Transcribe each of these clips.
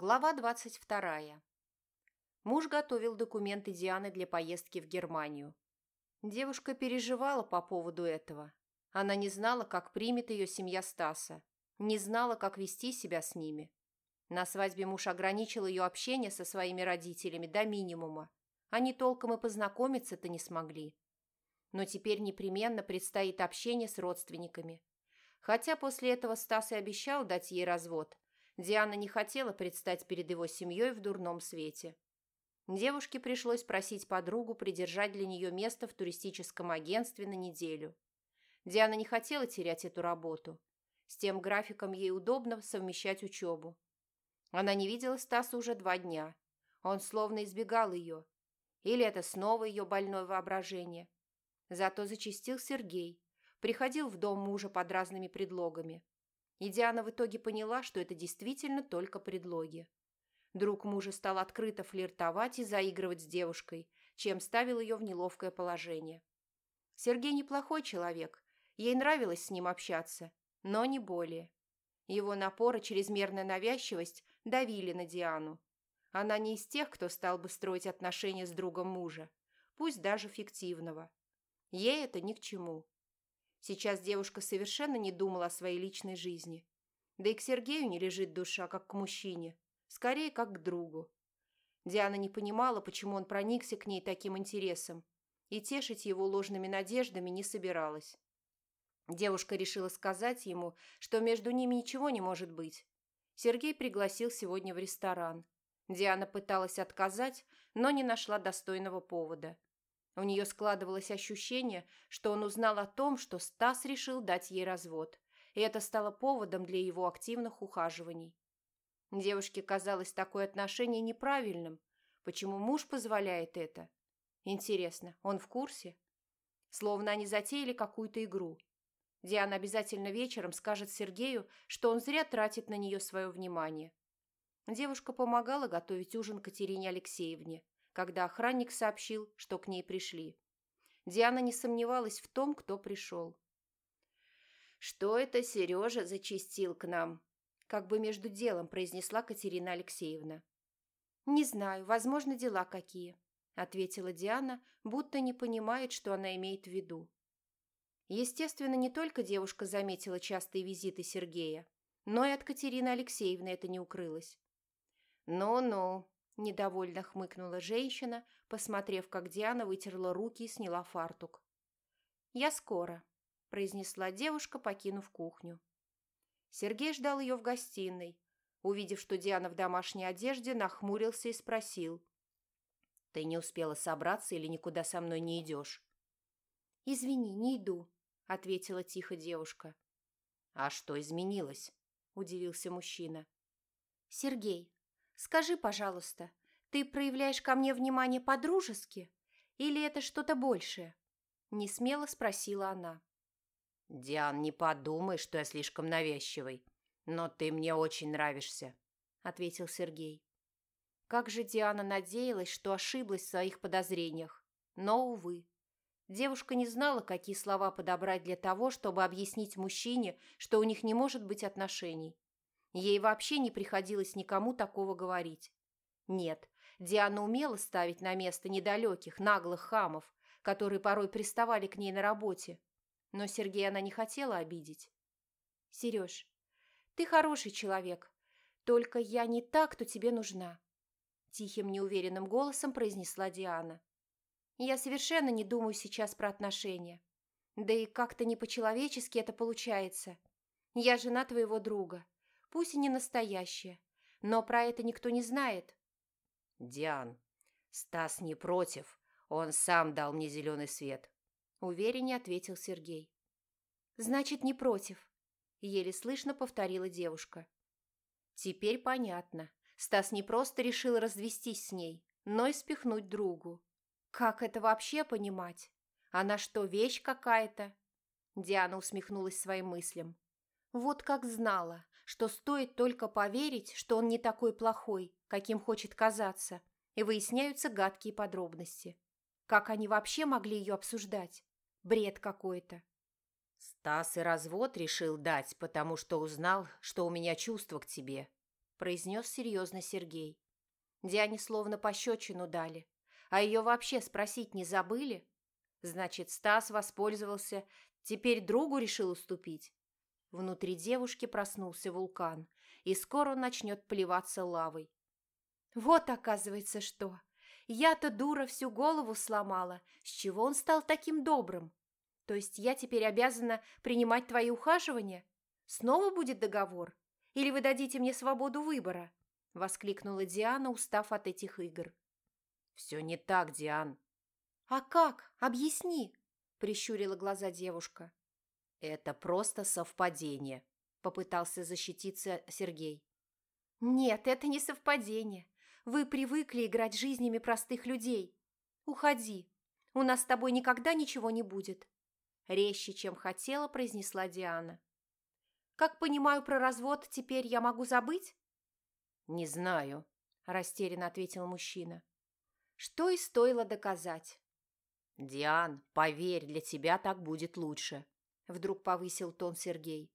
Глава 22. Муж готовил документы Дианы для поездки в Германию. Девушка переживала по поводу этого. Она не знала, как примет ее семья Стаса, не знала, как вести себя с ними. На свадьбе муж ограничил ее общение со своими родителями до минимума. Они толком и познакомиться-то не смогли. Но теперь непременно предстоит общение с родственниками. Хотя после этого Стас и обещал дать ей развод – Диана не хотела предстать перед его семьей в дурном свете. Девушке пришлось просить подругу придержать для нее место в туристическом агентстве на неделю. Диана не хотела терять эту работу. С тем графиком ей удобно совмещать учебу. Она не видела Стаса уже два дня. Он словно избегал ее. Или это снова ее больное воображение. Зато зачастил Сергей. Приходил в дом мужа под разными предлогами. И Диана в итоге поняла, что это действительно только предлоги. Друг мужа стал открыто флиртовать и заигрывать с девушкой, чем ставил ее в неловкое положение. Сергей неплохой человек, ей нравилось с ним общаться, но не более. Его напор и чрезмерная навязчивость давили на Диану. Она не из тех, кто стал бы строить отношения с другом мужа, пусть даже фиктивного. Ей это ни к чему. Сейчас девушка совершенно не думала о своей личной жизни. Да и к Сергею не лежит душа, как к мужчине. Скорее, как к другу. Диана не понимала, почему он проникся к ней таким интересом, и тешить его ложными надеждами не собиралась. Девушка решила сказать ему, что между ними ничего не может быть. Сергей пригласил сегодня в ресторан. Диана пыталась отказать, но не нашла достойного повода. У нее складывалось ощущение, что он узнал о том, что Стас решил дать ей развод, и это стало поводом для его активных ухаживаний. Девушке казалось такое отношение неправильным. Почему муж позволяет это? Интересно, он в курсе? Словно они затеяли какую-то игру. Диана обязательно вечером скажет Сергею, что он зря тратит на нее свое внимание. Девушка помогала готовить ужин Катерине Алексеевне – когда охранник сообщил, что к ней пришли. Диана не сомневалась в том, кто пришел. «Что это Сережа зачистил к нам?» Как бы между делом произнесла Катерина Алексеевна. «Не знаю, возможно, дела какие», – ответила Диана, будто не понимает, что она имеет в виду. Естественно, не только девушка заметила частые визиты Сергея, но и от Катерины Алексеевны это не укрылось. «Ну-ну», Недовольно хмыкнула женщина, посмотрев, как Диана вытерла руки и сняла фартук. «Я скоро», – произнесла девушка, покинув кухню. Сергей ждал ее в гостиной. Увидев, что Диана в домашней одежде, нахмурился и спросил. «Ты не успела собраться или никуда со мной не идешь?» «Извини, не иду», – ответила тихо девушка. «А что изменилось?» – удивился мужчина. «Сергей, Скажи, пожалуйста, ты проявляешь ко мне внимание по-дружески? Или это что-то большее?» Не смело спросила она. «Диан, не подумай, что я слишком навязчивый, но ты мне очень нравишься», — ответил Сергей. Как же Диана надеялась, что ошиблась в своих подозрениях. Но, увы. Девушка не знала, какие слова подобрать для того, чтобы объяснить мужчине, что у них не может быть отношений. Ей вообще не приходилось никому такого говорить. Нет, Диана умела ставить на место недалеких, наглых хамов, которые порой приставали к ней на работе. Но Сергея она не хотела обидеть. «Сереж, ты хороший человек, только я не та, кто тебе нужна», тихим неуверенным голосом произнесла Диана. «Я совершенно не думаю сейчас про отношения. Да и как-то не по-человечески это получается. Я жена твоего друга пусть и не настоящее, но про это никто не знает. «Диан, Стас не против, он сам дал мне зеленый свет», – увереннее ответил Сергей. «Значит, не против», – еле слышно повторила девушка. Теперь понятно. Стас не просто решил развестись с ней, но и спихнуть другу. Как это вообще понимать? Она что, вещь какая-то? Диана усмехнулась своим мыслям. Вот как знала, что стоит только поверить, что он не такой плохой, каким хочет казаться, и выясняются гадкие подробности. Как они вообще могли ее обсуждать? Бред какой-то. Стас и развод решил дать, потому что узнал, что у меня чувства к тебе, произнес серьезно Сергей. Диане словно пощечину дали. А ее вообще спросить не забыли? Значит, Стас воспользовался, теперь другу решил уступить. Внутри девушки проснулся вулкан, и скоро он начнет плеваться лавой. Вот, оказывается, что. Я-то, дура, всю голову сломала. С чего он стал таким добрым? То есть я теперь обязана принимать твои ухаживания? Снова будет договор? Или вы дадите мне свободу выбора?» – воскликнула Диана, устав от этих игр. «Все не так, Диан». «А как? Объясни!» – прищурила глаза девушка. «Это просто совпадение», – попытался защититься Сергей. «Нет, это не совпадение. Вы привыкли играть жизнями простых людей. Уходи. У нас с тобой никогда ничего не будет», – резче, чем хотела, произнесла Диана. «Как понимаю про развод, теперь я могу забыть?» «Не знаю», – растерянно ответил мужчина. Что и стоило доказать. «Диан, поверь, для тебя так будет лучше», – вдруг повысил тон Сергей.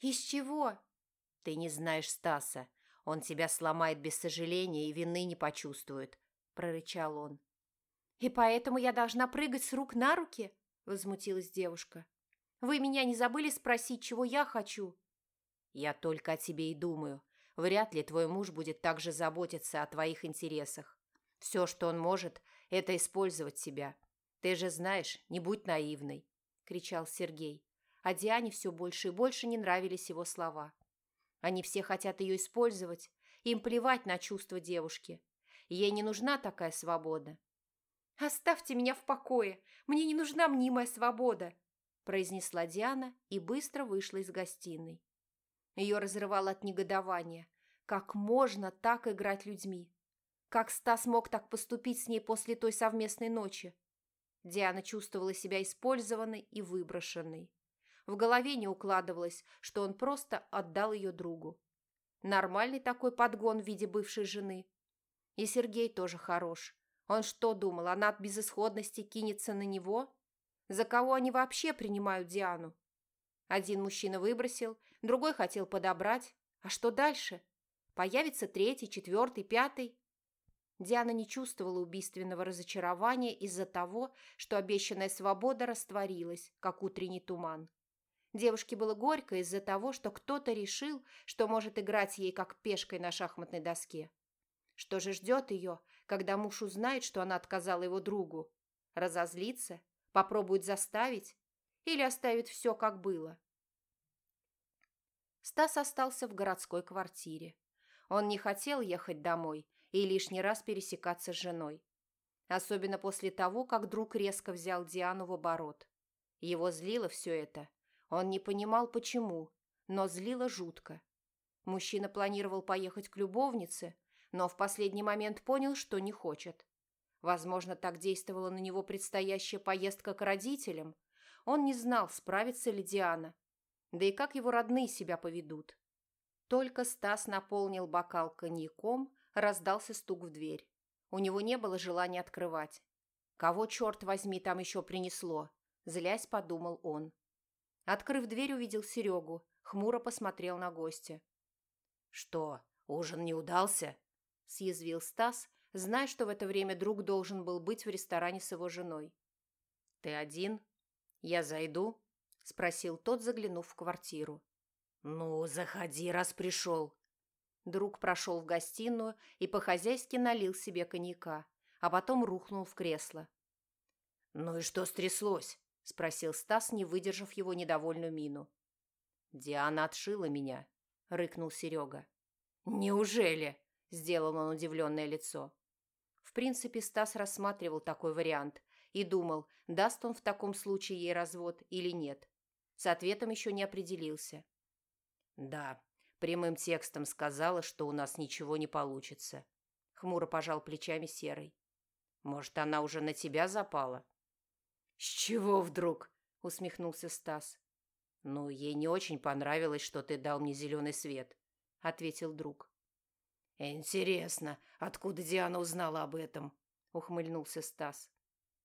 «Из чего?» «Ты не знаешь Стаса. Он тебя сломает без сожаления и вины не почувствует», – прорычал он. «И поэтому я должна прыгать с рук на руки?» – возмутилась девушка. «Вы меня не забыли спросить, чего я хочу?» «Я только о тебе и думаю. Вряд ли твой муж будет так же заботиться о твоих интересах. Все, что он может, это использовать тебя. Ты же знаешь, не будь наивной», – кричал Сергей. А Диане все больше и больше не нравились его слова. Они все хотят ее использовать. Им плевать на чувства девушки. Ей не нужна такая свобода. «Оставьте меня в покое. Мне не нужна мнимая свобода», произнесла Диана и быстро вышла из гостиной. Ее разрывало от негодования. Как можно так играть людьми? Как Стас мог так поступить с ней после той совместной ночи? Диана чувствовала себя использованной и выброшенной. В голове не укладывалось, что он просто отдал ее другу. Нормальный такой подгон в виде бывшей жены. И Сергей тоже хорош. Он что думал, она от безысходности кинется на него? За кого они вообще принимают Диану? Один мужчина выбросил, другой хотел подобрать. А что дальше? Появится третий, четвертый, пятый? Диана не чувствовала убийственного разочарования из-за того, что обещанная свобода растворилась, как утренний туман. Девушке было горько из-за того, что кто-то решил, что может играть ей как пешкой на шахматной доске. Что же ждет ее, когда муж узнает, что она отказала его другу? Разозлится? Попробует заставить? Или оставит все, как было? Стас остался в городской квартире. Он не хотел ехать домой и лишний раз пересекаться с женой. Особенно после того, как друг резко взял Диану в оборот. Его злило все это, он не понимал, почему, но злило жутко. Мужчина планировал поехать к любовнице, но в последний момент понял, что не хочет. Возможно, так действовала на него предстоящая поездка к родителям. Он не знал, справится ли Диана. Да и как его родные себя поведут. Только Стас наполнил бокал коньяком, раздался стук в дверь. У него не было желания открывать. Кого, черт возьми, там еще принесло? Злясь, подумал он. Открыв дверь, увидел Серегу. Хмуро посмотрел на гостя. «Что, ужин не удался?» – съязвил Стас, зная, что в это время друг должен был быть в ресторане с его женой. «Ты один? Я зайду?» – спросил тот, заглянув в квартиру. «Ну, заходи, раз пришел». Друг прошел в гостиную и по-хозяйски налил себе коньяка, а потом рухнул в кресло. «Ну и что стряслось?» – спросил Стас, не выдержав его недовольную мину. «Диана отшила меня», – рыкнул Серега. «Неужели?» – сделал он удивленное лицо. В принципе, Стас рассматривал такой вариант и думал, даст он в таком случае ей развод или нет. С ответом еще не определился. «Да, прямым текстом сказала, что у нас ничего не получится», – хмуро пожал плечами Серый. «Может, она уже на тебя запала?» «С чего вдруг?» – усмехнулся Стас. «Ну, ей не очень понравилось, что ты дал мне зеленый свет», – ответил друг. «Интересно, откуда Диана узнала об этом?» – ухмыльнулся Стас.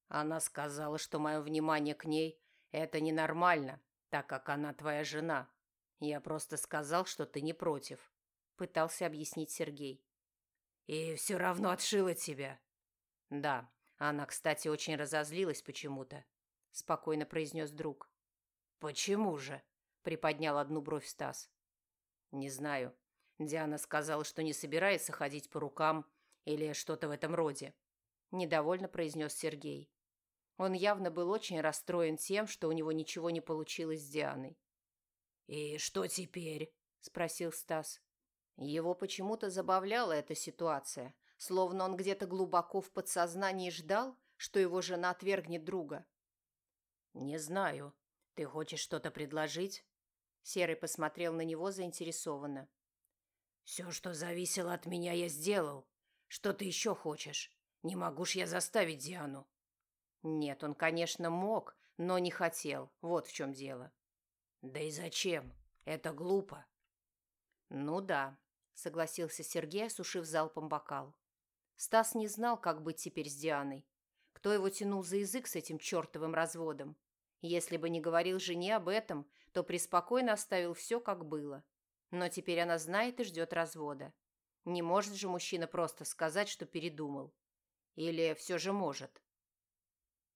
«Она сказала, что мое внимание к ней – это ненормально, так как она твоя жена. Я просто сказал, что ты не против». – пытался объяснить Сергей. «И все равно отшила тебя». «Да, она, кстати, очень разозлилась почему-то», – спокойно произнес друг. «Почему же?» – приподнял одну бровь Стас. «Не знаю. Диана сказала, что не собирается ходить по рукам или что-то в этом роде», – недовольно произнес Сергей. Он явно был очень расстроен тем, что у него ничего не получилось с Дианой. «И что теперь?» – спросил Стас. Его почему-то забавляла эта ситуация, словно он где-то глубоко в подсознании ждал, что его жена отвергнет друга. «Не знаю. Ты хочешь что-то предложить?» Серый посмотрел на него заинтересованно. «Все, что зависело от меня, я сделал. Что ты еще хочешь? Не могу ж я заставить Диану». Нет, он, конечно, мог, но не хотел. Вот в чем дело. Да и зачем? Это глупо. Ну да, согласился Сергей, осушив залпом бокал. Стас не знал, как быть теперь с Дианой. Кто его тянул за язык с этим чертовым разводом? Если бы не говорил жене об этом, то преспокойно оставил все, как было. Но теперь она знает и ждет развода. Не может же мужчина просто сказать, что передумал. Или все же может.